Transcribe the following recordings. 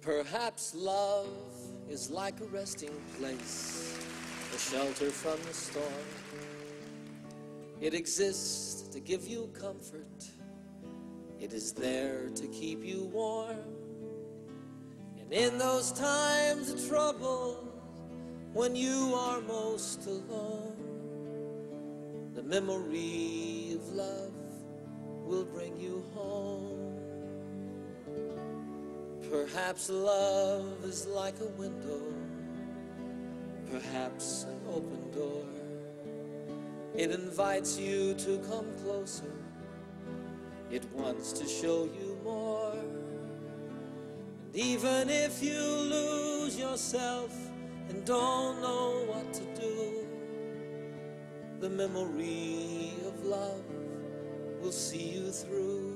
Perhaps love is like a resting place, a shelter from the storm. It exists to give you comfort, it is there to keep you warm. And in those times of trouble, when you are most alone, the memory of love will bring you home. Perhaps love is like a window, perhaps an open door. It invites you to come closer, it wants to show you more. And even if you lose yourself and don't know what to do, the memory of love will see you through.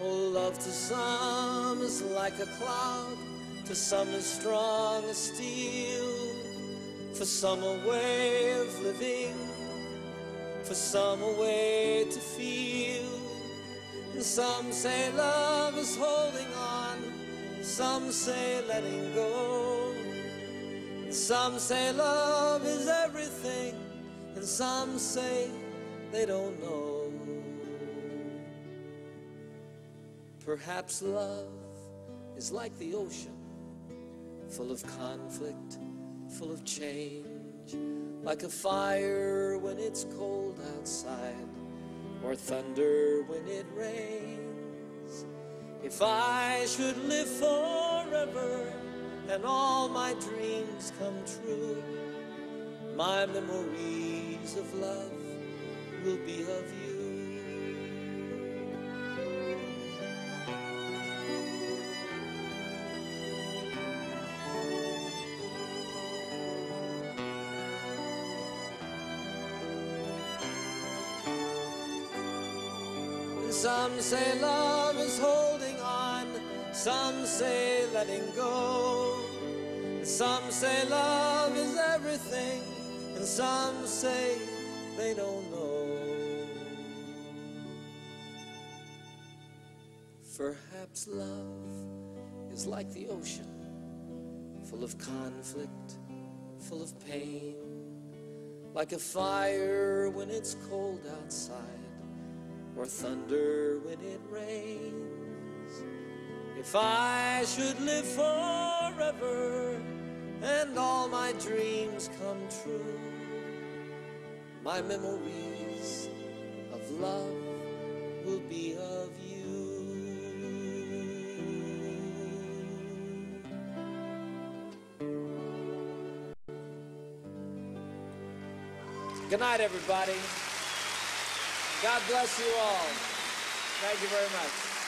Oh, love to some is like a cloud, to some is strong as steel. For some a way of living, for some a way to feel. And some say love is holding on, some say letting go. Some say love is everything, and some say they don't know. Perhaps love is like the ocean, full of conflict, full of change, like a fire when it's cold outside, or thunder when it rains. If I should live forever and all my dreams come true, my memories of love will be of you. Some say love is holding some say letting go. Some say love is everything, and some say they don't know. Perhaps love is like the ocean, full of conflict, full of pain, like a fire when it's cold outside or thunder when it rains. If I should live forever and all my dreams come true, my memories of love will be of you. Good night, everybody. God bless you all. Thank you very much.